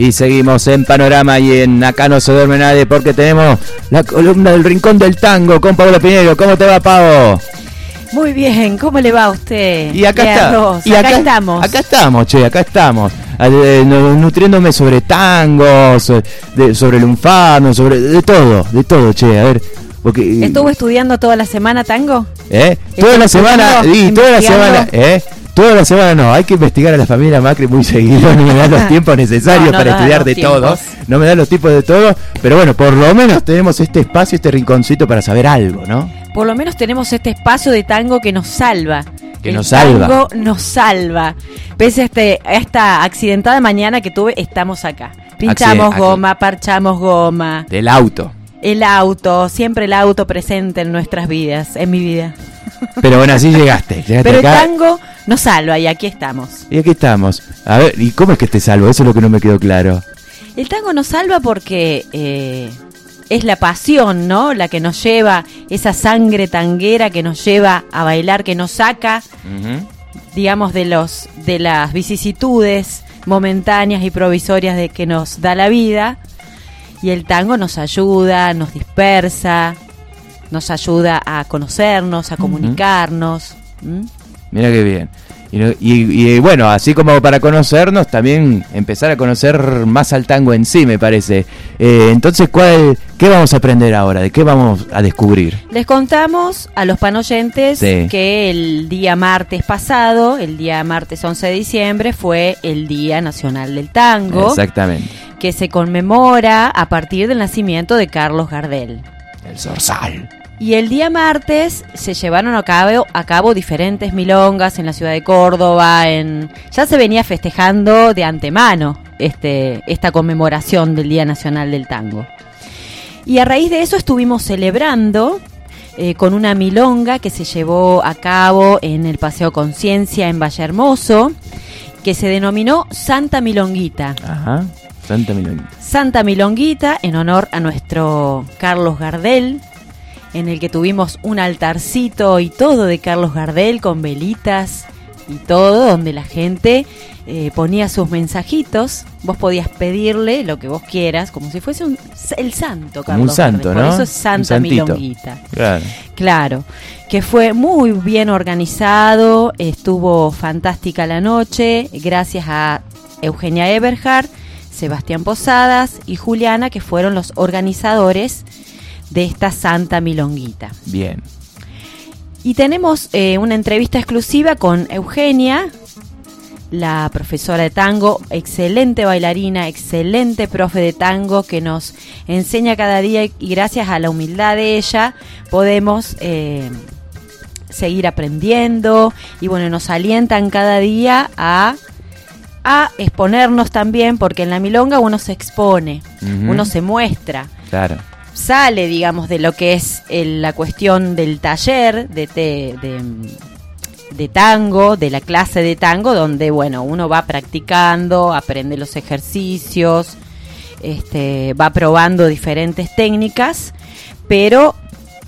Y seguimos en Panorama y en Acá no se duerme nadie porque tenemos la columna del Rincón del Tango con Pablo Pinero. ¿Cómo te va, Pavo? Muy bien, ¿cómo le va a usted? Y acá, está, y acá, estamos. Acá estamos, che, acá estamos. Eh, nutriéndome sobre tangos, sobre el unfano, sobre de todo, de todo, che. A ver, porque, ¿Estuvo estudiando toda la semana tango? ¿Eh? Toda la semana, y toda la semana, ¿eh? Toda la semana no, hay que investigar a la familia Macri muy seguido, no me da los tiempos necesarios para estudiar de todo, no me da los tiempos de todo, pero bueno, por lo menos tenemos este espacio, este rinconcito para saber algo, ¿no? Por lo menos tenemos este espacio de tango que nos salva. Que nos salva. Tango nos salva. Pese a, este, a esta accidentada mañana que tuve, estamos acá. Pinchamos goma, parchamos goma. Del auto. El auto, siempre el auto presente en nuestras vidas, en mi vida. Pero bueno, así llegaste. Pero el tango nos salva y aquí estamos. Y aquí estamos. A ver, ¿y cómo es que te salvo? Eso es lo que no me quedó claro. El tango nos salva porque eh, es la pasión, ¿no? La que nos lleva, esa sangre tanguera que nos lleva a bailar, que nos saca, digamos, de los de las vicisitudes momentáneas y provisorias de que nos da la vida y el tango nos ayuda, nos dispersa, nos ayuda a conocernos, a comunicarnos. Mira qué bien. Y, bueno, así como para conocernos, también empezar a conocer más al tango en sí, me parece. Eh, entonces, ¿cuál, ¿qué vamos a aprender ahora? ¿De qué vamos a descubrir? Les contamos a los panoyentes que el día martes pasado, el día martes 11 de diciembre, fue el Día Nacional del Tango. Exactamente. Que se conmemora a partir del nacimiento de Carlos Gardel. El Zorzal. Y el día martes se llevaron a cabo, a cabo diferentes milongas en la ciudad de Córdoba. En, ya se venía festejando de antemano este, esta conmemoración del Día Nacional del Tango. Y a raíz de eso estuvimos celebrando eh, con una milonga que se llevó a cabo en el Paseo Conciencia en Valle Hermoso, que se denominó Santa Milonguita. Ajá, Santa Milonguita. Santa Milonguita en honor a nuestro Carlos Gardel, en el que tuvimos un altarcito y todo de Carlos Gardel con velitas y todo, donde la gente eh, ponía sus mensajitos. Vos podías pedirle lo que vos quieras, como si fuese un, el santo Carlos. un santo, ¿no? Por eso es Santa Milonguita. Claro. Claro. Que fue muy bien organizado, estuvo fantástica la noche, gracias a Eugenia Eberhard, Sebastián Posadas y Juliana, que fueron los organizadores de esta Santa Milonguita. Bien. Y tenemos eh, una entrevista exclusiva con Eugenia, la profesora de tango, excelente bailarina, excelente profe de tango que nos enseña cada día y gracias a la humildad de ella podemos eh, seguir aprendiendo y bueno, nos alientan cada día a, a exponernos también porque en la milonga uno se expone, uno se muestra. Claro sale, digamos, de lo que es la cuestión del taller de, de, tango, de la clase de tango, donde, bueno, uno va practicando, aprende los ejercicios, este, va probando diferentes técnicas, pero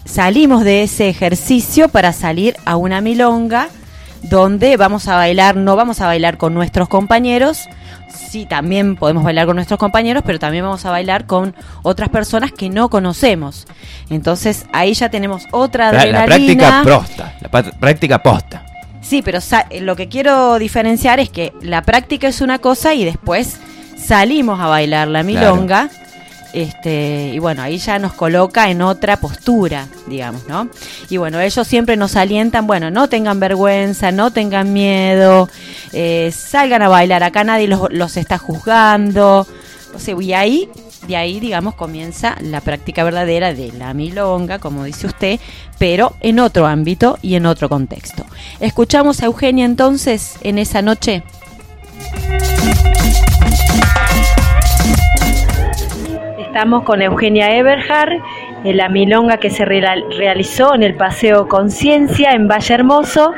salimos de ese ejercicio para salir a una milonga donde vamos a bailar, no vamos a bailar con nuestros compañeros, sí, también podemos bailar con nuestros compañeros, pero también vamos a bailar con otras personas que no conocemos. Entonces ahí ya tenemos otra adrenalina. La, práctica posta, la práctica posta. Sí, pero lo que quiero diferenciar es que la práctica es una cosa y después salimos a bailar la milonga. Este, y bueno, ahí ya nos coloca en otra postura, digamos, ¿no? Y bueno, ellos siempre nos alientan, bueno, no tengan vergüenza, no tengan miedo, eh, salgan a bailar, acá nadie los, está juzgando. O sea, y ahí, de ahí, digamos, comienza la práctica verdadera de la milonga, como dice usted, pero en otro ámbito y en otro contexto. Escuchamos a Eugenia entonces en esa noche. Estamos con Eugenia Eberhard en la milonga que se realizó en el Paseo Conciencia en Valle Hermoso.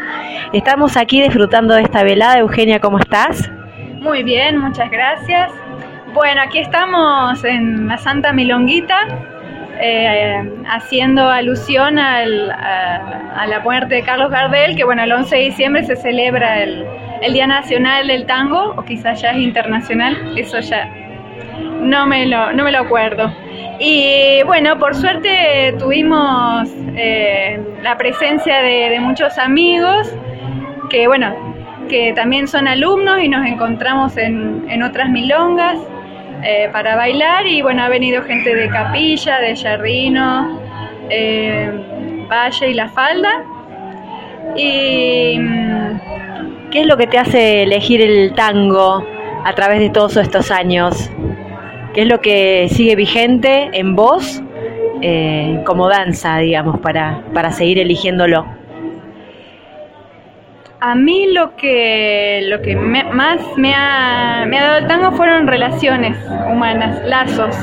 Estamos aquí disfrutando de esta velada. Eugenia, ¿cómo estás? Muy bien, muchas gracias. Bueno, aquí estamos en la Santa Milonguita, eh, haciendo alusión a, la muerte de Carlos Gardel, que bueno, el 11 de diciembre se celebra el, el Día Nacional del Tango, o quizás ya es internacional, eso ya no me lo, no me lo acuerdo. Y bueno, por suerte tuvimos eh, la presencia de, muchos amigos que, bueno, que también son alumnos y nos encontramos en, otras milongas eh, para bailar. Y bueno, ha venido gente de Capilla, de Jardino, eh, Valle y La Falda. ¿Y qué es lo que te hace elegir el tango a través de todos estos años? ¿Qué es lo que sigue vigente en vos eh, como danza, digamos, para, para seguir eligiéndolo? A mí lo que, lo que más me ha, me ha, dado el tango fueron relaciones humanas, lazos,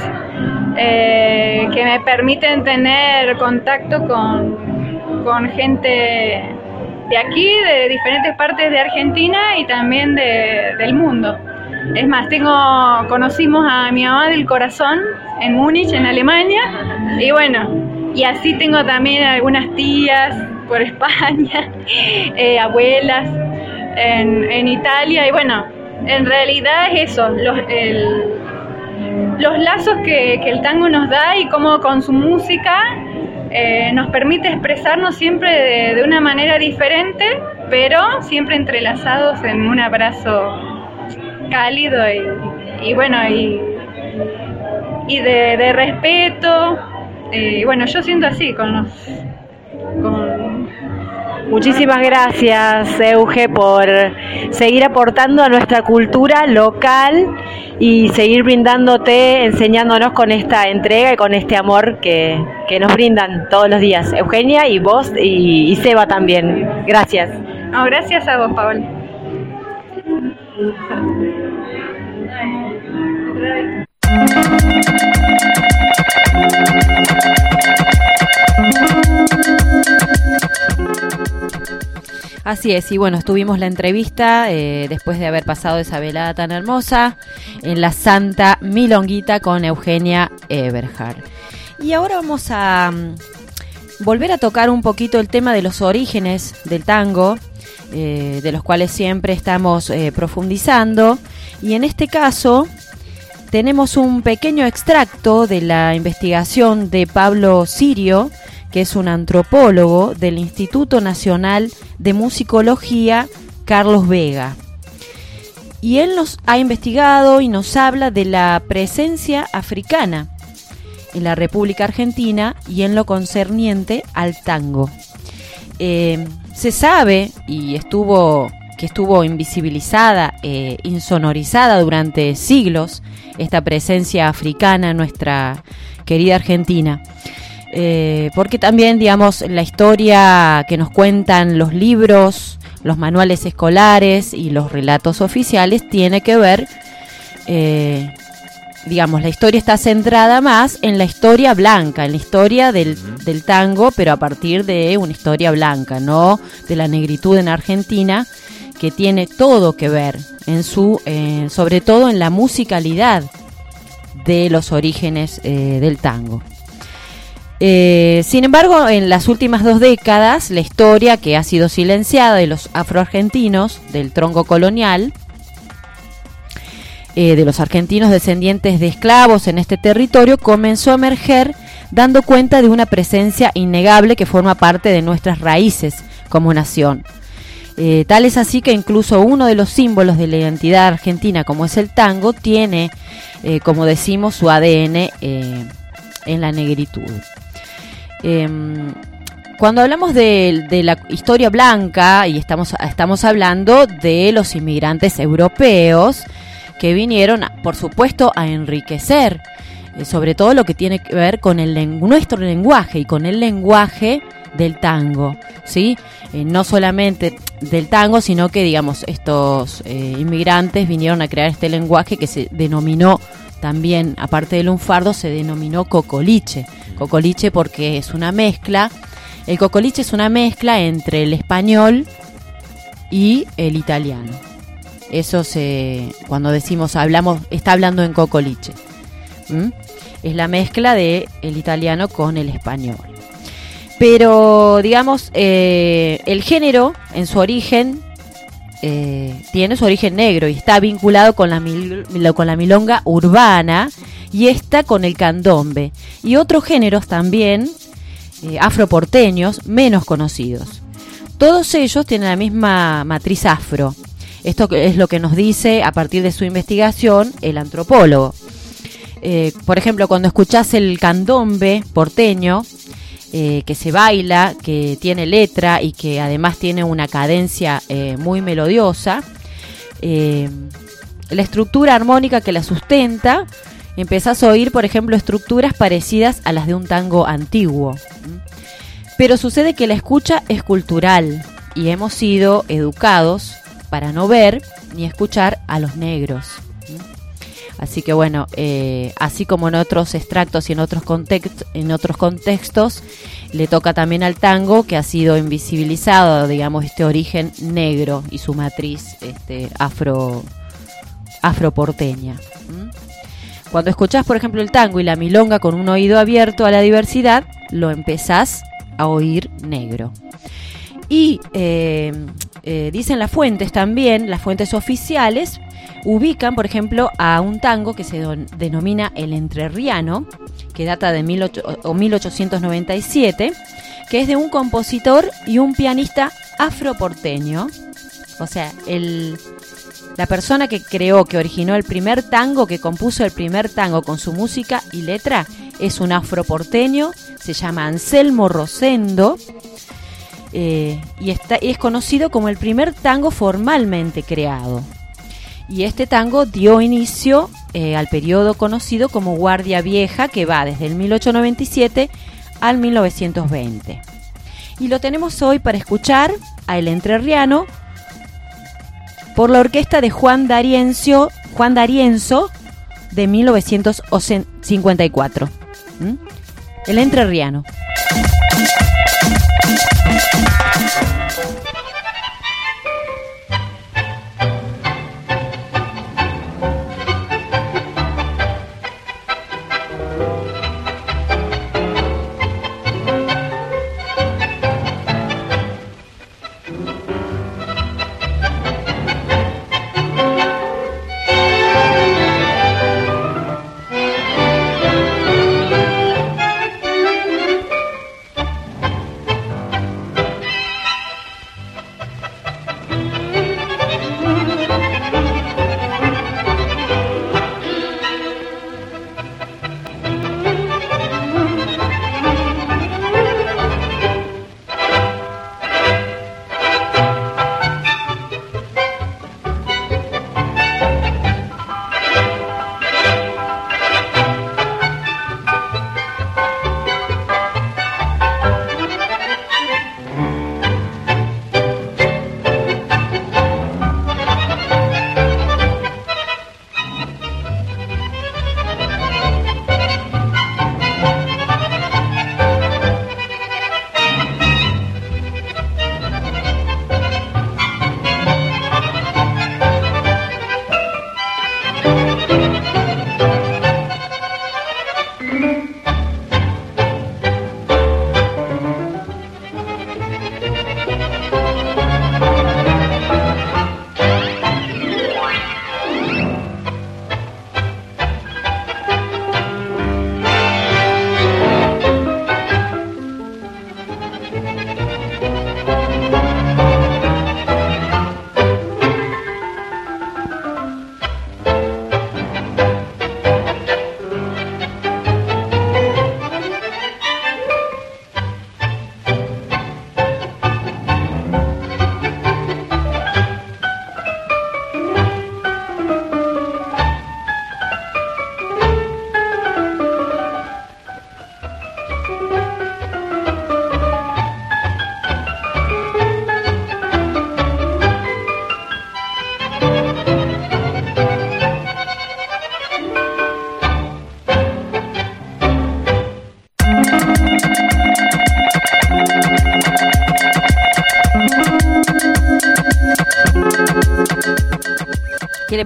eh, que me permiten tener contacto con, con, gente de aquí, de diferentes partes de Argentina y también de, del mundo. Es más, tengo, conocimos a mi mamá del corazón en Múnich, en Alemania, y bueno, y así tengo también algunas tías por España, eh, abuelas en, Italia, y bueno, en realidad es eso, los, los lazos que, el tango nos da y cómo con su música eh, nos permite expresarnos siempre de, una manera diferente, pero siempre entrelazados en un abrazo cálido y, bueno, y, y de, respeto. Eh, y bueno, yo siento así con los... Muchísimas gracias, Euge, por seguir aportando a nuestra cultura local y seguir brindándote, enseñándonos con esta entrega y con este amor que, que nos brindan todos los días. Eugenia y vos y, Seba también. Gracias. No, gracias a vos, Paola. Así es, y bueno, estuvimos la entrevista eh, después de haber pasado esa velada tan hermosa en la Santa Milonguita con Eugenia Eberhard. Y ahora vamos a mm, volver a tocar un poquito el tema de los orígenes del tango, eh, de los cuales siempre estamos eh, profundizando. Y en este caso tenemos un pequeño extracto de la investigación de Pablo Sirio, que es un antropólogo del Instituto Nacional de Musicología Carlos Vega. Y él nos ha investigado y nos habla de la presencia africana en la República Argentina y en lo concerniente al tango. Eh, se sabe, y estuvo que estuvo invisibilizada, e insonorizada durante siglos, esta presencia africana en nuestra querida Argentina. Eh, porque también, digamos, la historia que nos cuentan los libros, los manuales escolares y los relatos oficiales tiene que ver, eh, digamos, la historia está centrada más en la historia blanca, en la historia del, del, tango, pero a partir de una historia blanca, no de la negritud en Argentina, que tiene todo que ver en su, eh, sobre todo en la musicalidad de los orígenes eh, del tango. Eh, sin embargo, en las últimas dos décadas, la historia que ha sido silenciada de los afroargentinos del tronco colonial, de los argentinos descendientes de esclavos en este territorio, comenzó a emerger dando cuenta de una presencia innegable que forma parte de nuestras raíces como nación. Eh, tal es así que incluso uno de los símbolos de la identidad argentina, como es el tango, tiene, eh, como decimos, su ADN eh, en la negritud. Em, cuando hablamos de, la historia blanca, y estamos, estamos hablando de los inmigrantes europeos que vinieron, por supuesto, a enriquecer, sobre todo lo que tiene que ver con nuestro lenguaje y con el lenguaje del tango, ¿sí? Eh, no solamente del tango, sino que, digamos, estos eh, inmigrantes vinieron a crear este lenguaje que se denominó también, aparte del lunfardo, se denominó cocoliche. Cocoliche porque es una mezcla, el cocoliche es una mezcla entre el español y el italiano. Eso se, cuando decimos, hablamos, está hablando en cocoliche. Es la mezcla de el italiano con el español. Pero, digamos, eh, el género en su origen eh, tiene su origen negro y está vinculado con la, con la milonga urbana y está con el candombe y otros géneros también eh, afroporteños menos conocidos. Todos ellos tienen la misma matriz afro. Esto es lo que nos dice a partir de su investigación el antropólogo. Eh, por ejemplo, cuando escuchás el candombe porteño, eh, que se baila, que tiene letra y que además tiene una cadencia eh, muy melodiosa, la estructura armónica que la sustenta, empezás a oír, por ejemplo, estructuras parecidas a las de un tango antiguo. Pero sucede que la escucha es cultural y hemos sido educados para no ver ni escuchar a los negros. Así que bueno, eh, así como en otros extractos y en otros, en otros contextos, le toca también al tango que ha sido invisibilizado, digamos, este origen negro y su matriz este, afro, afroporteña. Cuando escuchás, por ejemplo, el tango y la milonga con un oído abierto a la diversidad, lo empezás a oír negro. Y eh, eh, dicen las fuentes también, las fuentes oficiales, ubican, por ejemplo, a un tango que se denomina el entrerriano, que data de 1897, que es de un compositor y un pianista afroporteño. O sea, la persona que creó, que originó el primer tango, que compuso el primer tango con su música y letra, es un afroporteño, se llama Anselmo Rosendo. Eh, y, es conocido como el primer tango formalmente creado. Y este tango dio inicio eh, al periodo conocido como Guardia Vieja, que va desde el 1897 al 1920. Y lo tenemos hoy para escuchar a El Entrerriano por la orquesta de Juan D'Arienzo, Juan de 1954. ¿Mm? El Entrerriano.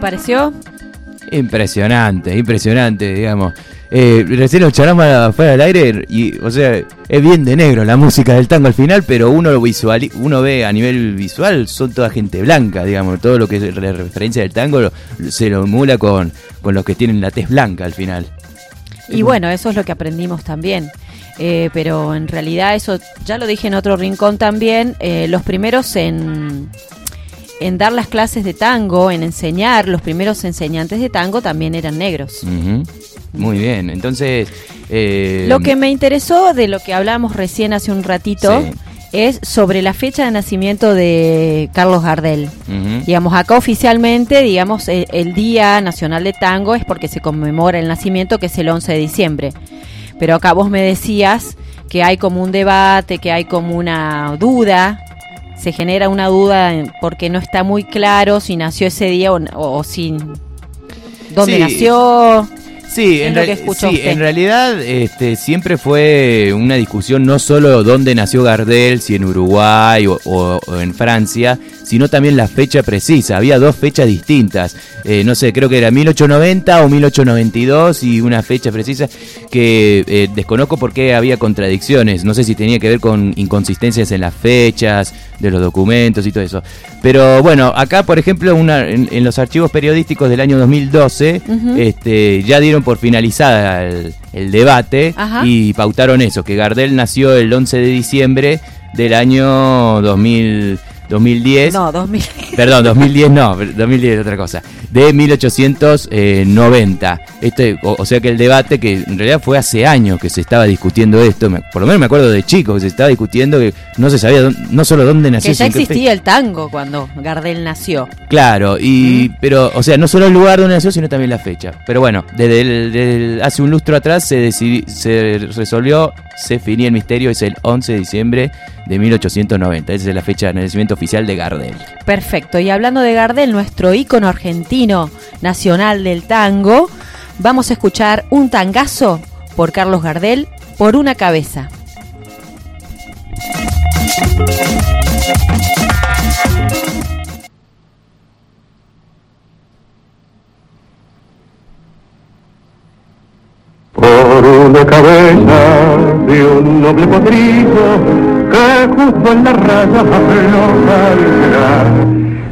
Pareció? Impresionante, impresionante, digamos. eh, recién lo charlamos afuera del aire y, o sea, es bien de negro la música del tango al final, pero uno lo visual, uno ve a nivel visual, son toda gente blanca, digamos, todo lo que es la referencia del tango se lo emula con, con los que tienen la tez blanca al final. Y bueno, eso es lo que aprendimos también. Eh, pero en realidad eso ya lo dije en otro rincón también, eh, los primeros en, en dar las clases de tango, en enseñar, los primeros enseñantes de tango también eran negros. Muy bien, entonces... Eh, lo que me interesó de lo que hablamos recién hace un ratito es sobre la fecha de nacimiento de Carlos Gardel. Digamos, acá oficialmente, digamos, el, Día Nacional de Tango es porque se conmemora el nacimiento, que es el 11 de diciembre. Pero acá vos me decías que hay como un debate, que hay como una duda, se genera una duda porque no está muy claro si nació ese día o, o, si... ¿Dónde nació? Sí, en, en, realidad este, siempre fue una discusión no solo dónde nació Gardel, si en Uruguay o, en Francia, sino también la fecha precisa. Había dos fechas distintas. Eh, no sé, creo que era 1890 o 1892 y una fecha precisa que eh, desconozco por qué había contradicciones. No sé si tenía que ver con inconsistencias en las fechas de los documentos y todo eso. Pero bueno, acá por ejemplo una, en, los archivos periodísticos del año 2012 este, ya dieron por finalizada el, debate y pautaron eso, que Gardel nació el 11 de diciembre del año 2000. 2010. No, 2000. Perdón, 2010 no, 2010 es otra cosa. De 1890. Este, o, sea que el debate, que en realidad fue hace años que se estaba discutiendo esto, por lo menos me acuerdo de chico que se estaba discutiendo que no se sabía no solo dónde nació. Que ya existía el tango cuando Gardel nació. Claro, y pero, o sea, no solo el lugar donde nació, sino también la fecha. Pero bueno, desde, hace un lustro atrás se, se resolvió, se finía el misterio, es el 11 de diciembre de 1890. Esa es la fecha de nacimiento oficial de Gardel. Perfecto. Y hablando de Gardel, nuestro ícono argentino nacional del tango, vamos a escuchar un tangazo por Carlos Gardel por una cabeza. Por una cabeza de un noble potrillo que justo en la raya afloja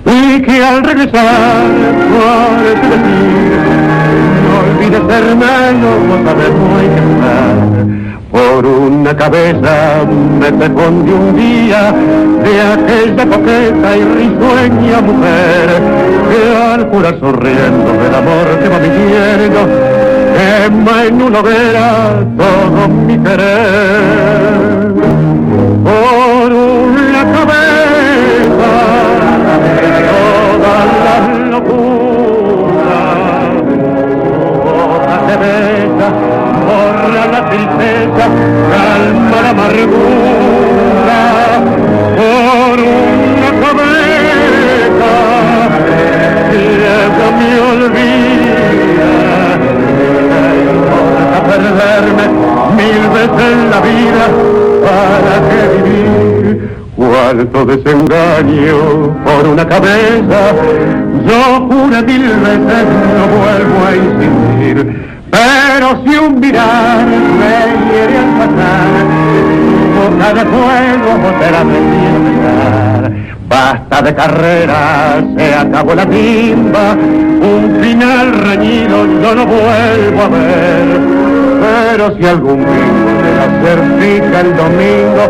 y que al regresar parece decir no olvides hermano, no sabes muy por una cabeza me respondió un día de aquella coqueta y risueña mujer que al jurar sonriendo del amor que va mintiendo quema en una hoguera todo mi querer besa, borra la tristeza, calma la amargura, por una cabeza, lleva mi olvida, a perderme mil veces la vida, para qué vivir. Cuánto desengaño por una cabeza, yo juro mil veces no vuelvo a insistir. Pero si un mirar me hiere al pasar, boca de fuego será de Basta de carrera, se acabó la timba, un final reñido yo no vuelvo a ver pero si algún bingo de la certica el domingo,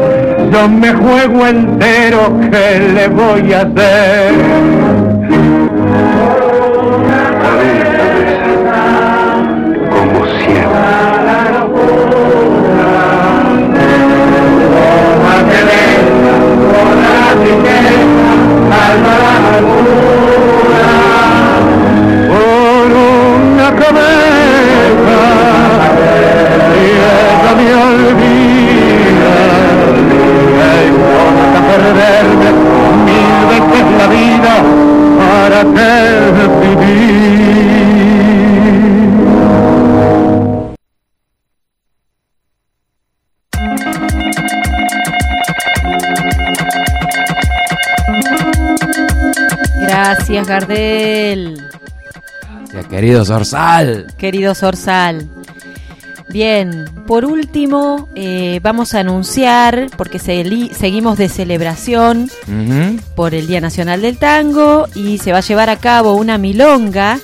yo me juego entero, ¿qué le voy a hacer? Como Querido Sorsal. Querido Sorsal. Bien, por último, eh, vamos a anunciar, porque seguimos de celebración por el Día Nacional del Tango y se va a llevar a cabo una milonga.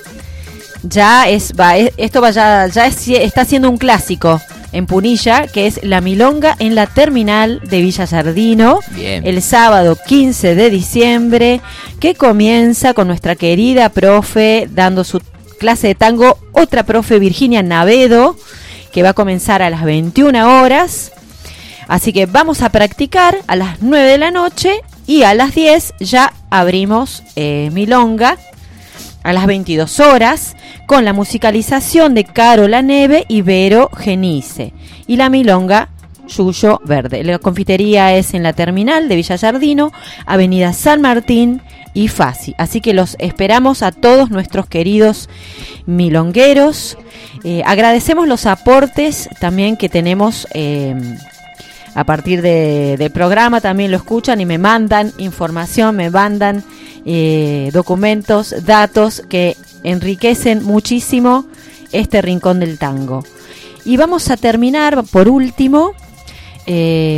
Ya es, va, esto va ya, ya está siendo un clásico en Punilla, que es la milonga en la terminal de Villa Jardino, el sábado 15 de diciembre, que comienza con nuestra querida profe dando su clase de tango, otra profe Virginia Navedo que va a comenzar a las 21 horas. Así que vamos a practicar a las 9 de la noche y a las 10 ya abrimos eh, Milonga a las 22 horas con la musicalización de Caro La Neve y Vero Genice y la Milonga Yuyo Verde. La confitería es en la terminal de Villa Jardino, Avenida San Martín y Fasi. Así que los esperamos a todos nuestros queridos milongueros. Eh, agradecemos los aportes también que tenemos eh, a partir del programa, también lo escuchan y me mandan información, me mandan eh, documentos, datos que enriquecen muchísimo este rincón del tango. Y vamos a terminar, por último,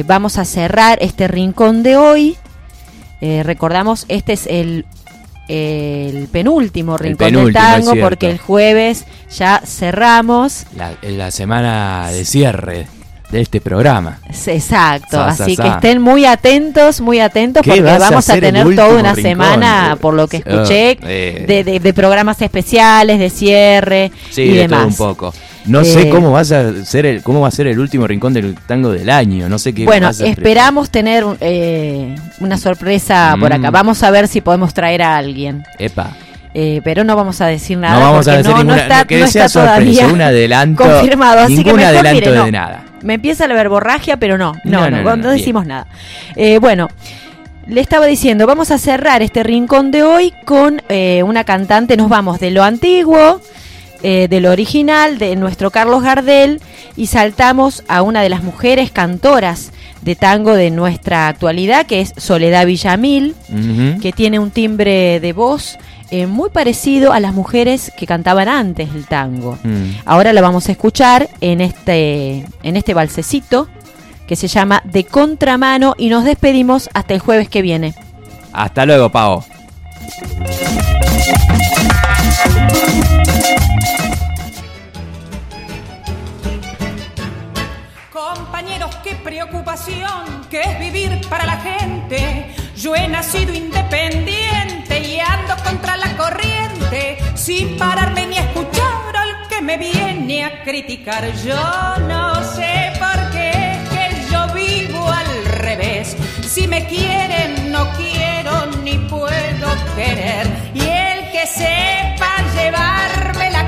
vamos a cerrar este rincón de hoy. Recordamos, este es el el penúltimo Rincón del Tango, porque el jueves ya cerramos. La, la semana de cierre de este programa. Exacto, así que estén muy atentos, muy atentos, porque vamos a, tener toda una semana, por lo que escuché, oh, eh. de, programas especiales, de cierre y demás. un poco. No sé eh, cómo vas a ser el, cómo va a ser el último rincón del tango del año. No sé qué. Bueno, esperamos tener eh, una sorpresa por acá. Mm. Vamos a ver si podemos traer a alguien. Epa. Eh, pero no vamos a decir nada. No vamos a decir ninguna, no está, que sea todavía un adelanto, confirmado. Así que mejor, adelanto de nada. Me empieza la verborragia, pero no, no, no, no, decimos nada. Eh, bueno, le estaba diciendo, vamos a cerrar este rincón de hoy con eh, una cantante. Nos vamos de lo antiguo eh, de lo original de nuestro Carlos Gardel y saltamos a una de las mujeres cantoras de tango de nuestra actualidad, que es Soledad Villamil, que tiene un timbre de voz eh, muy parecido a las mujeres que cantaban antes el tango. Mm. Ahora la vamos a escuchar en este, en este balsecito que se llama De Contramano y nos despedimos hasta el jueves que viene. Hasta luego, Pau. Que es vivir para la gente. Yo he nacido independiente y ando contra la corriente, sin pararme ni escuchar al que me viene a criticar. Yo no sé por qué que yo vivo al revés. Si me quieren, no quiero ni puedo querer. Y el que sepa llevarme la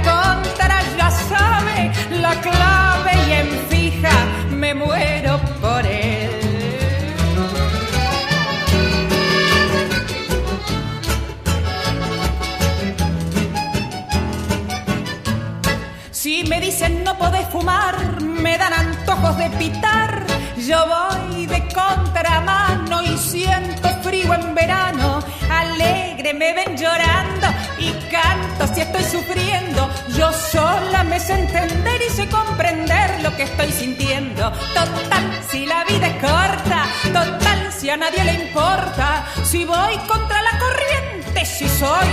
Yo voy de contramano y siento frío en verano. Alegre me ven llorando y canto si estoy sufriendo. Yo sola me sé entender y sé comprender lo que estoy sintiendo. Total, si la vida es corta, total, si a nadie le importa. Si voy contra la corriente, si soy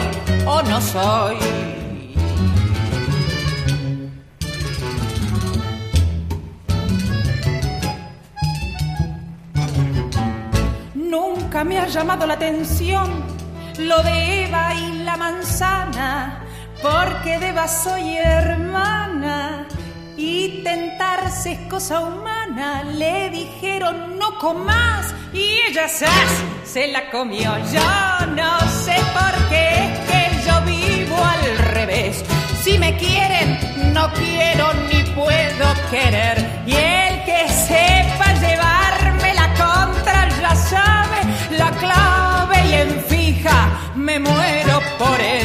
o no soy. Me ha llamado la atención lo de Eva y la manzana, porque de Eva soy hermana y tentarse es cosa humana. Le dijeron no comas y ella se, se la comió. Yo no sé por qué es que yo vivo al revés. Si me quieren, no quiero ni puedo querer. Y el que por él.